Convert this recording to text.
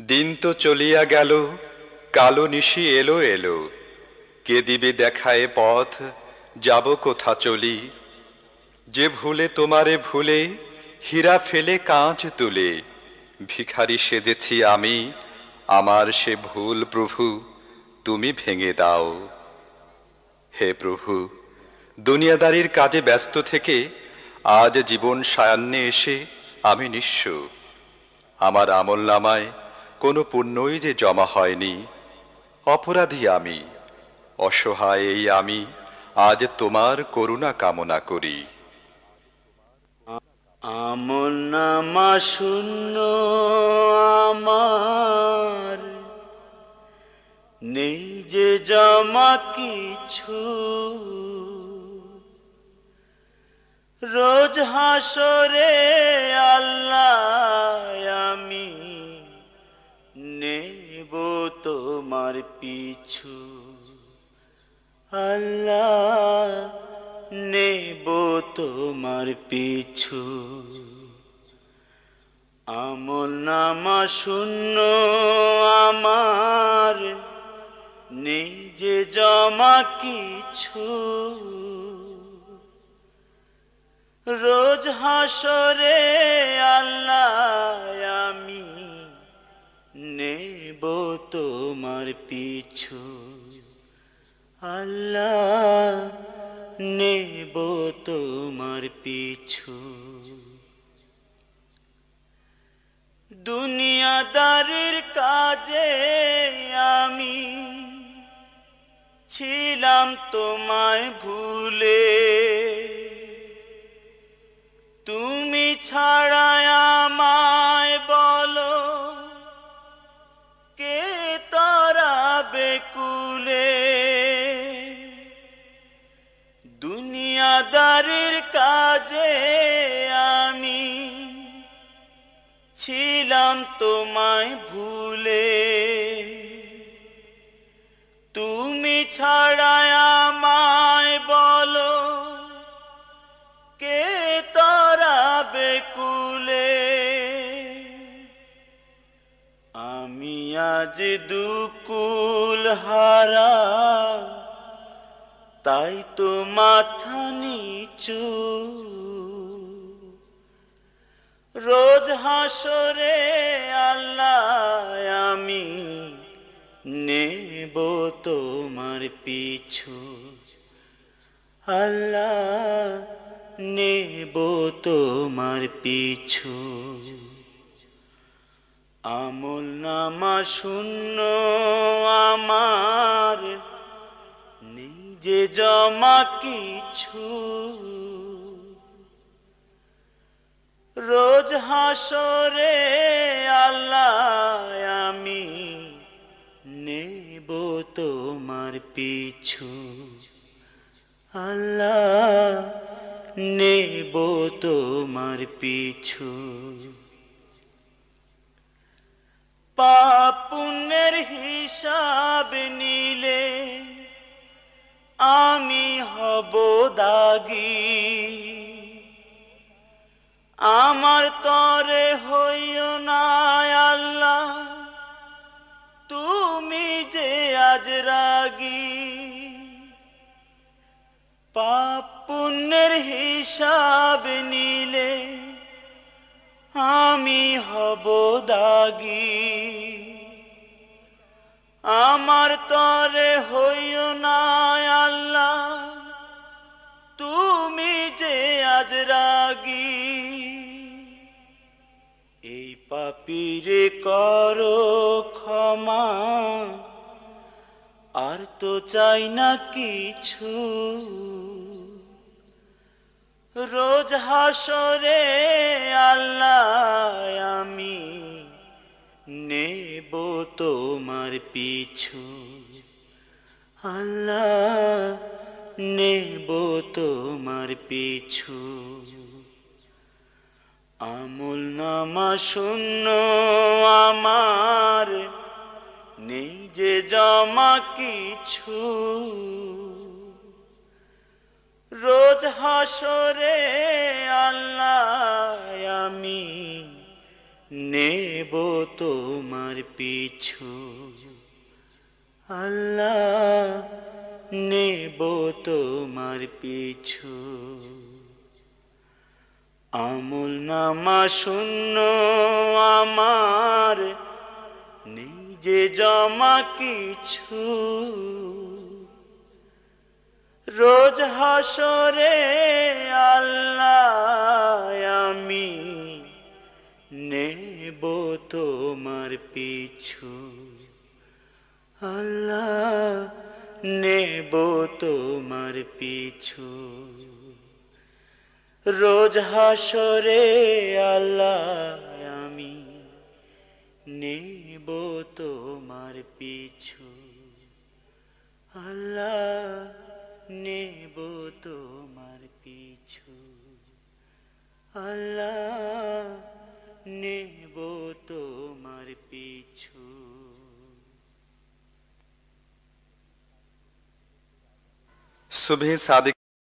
দিন তো চলিয়া গেল, কালো নিশি এলো এলো। কে দিবে দেখায় পথ, যাব কোথা চলি? যে ভুলে তোমারে ভুলে, হীরা ফেলে কাঁচ তুলে। ভিখারি সেজেছি আমি, আমার সে ভুল প্রভু, তুমি ভেঙে দাও। হে প্রভু, দুনিয়াদারির কাজে ব্যস্ত থেকে, আজ জীবন সায়ান্নে এসে আমি নিঃস্ব। আমার আমল নামায় কোনো পুণ্যই যে জমা হয়নি। অপরাধী আমি, অসহায় এই আমি, আজ তোমার করুণা কামনা করি। শূন্য আমার, নেই যে জমা কিছু। রোজ হাসরে আল্লাহ পিছু আল্লাহ নেব তোমার পিছু। আমল নামা শূন্য আমার যে জমা কিছু। রোজ হাসরে আল্লাহ আমি নেব তোমার পিছু। আল্লাহ নেব তোমার পিছু। দুনিয়াদারির কাজে আমি ছিলাম তোমায় ভুলে। তুমি ছাড়া দুনিয়াদারির কাজে আমি ছিলাম তোমায় ভুলে। তুমি ছাড়া আমায় বলো, কে তারা বেকুলে আমি আজ দুকুল হারা, তাই তো মাথা নিচু রোজ হাসরে আল্লাহ আমি নেব তোমার পিছু। আল্লাহ নেব তোমার পিছু। আমল নামা শূন্য আমার নিজে জমা কিছু, রোজ হাসরে আল্লাহ আমি নেব তোমার পিছু। আল্লাহ নেব তোমার পিছু। পাপুনের হিসাব নিলে আমি হব দাগি। আমার তরে হইও না আল্লাহ, তুমি যে আজ রাগি। পাপ পুণ্যের হিসাব নিলে আমি হব দাগি। আমার তরে হইও না এই পাপিরে করো ক্ষমা। আর তো চাই না কিছু। রোজ হাসরে আল্লাহ আমি নেব তোমার পিছু। আল্লাহ নেব তোমার পিছু। আমল নামা শূন্য আমার, নেই যে জমা কিছু। রোজ হাসরে আল্লাহ আমি নেব তোমার পিছু। আল্লাহ নেব তোমার পিছু। আমল নামা শূন্য আমার, নিজে জমা কিছু। রোজ হাসরে আল্লাহ আমি নেব তোমার পিছু। আল্লাহ নেব তোমার পিছু। রোজ হাসরে আল্লাহ আমি নেব তোমার পিছু। আল্লাহ, নেব তোমার পিছু। আল্লাহ, নেব তোমার পিছু। সুবহে সাদিক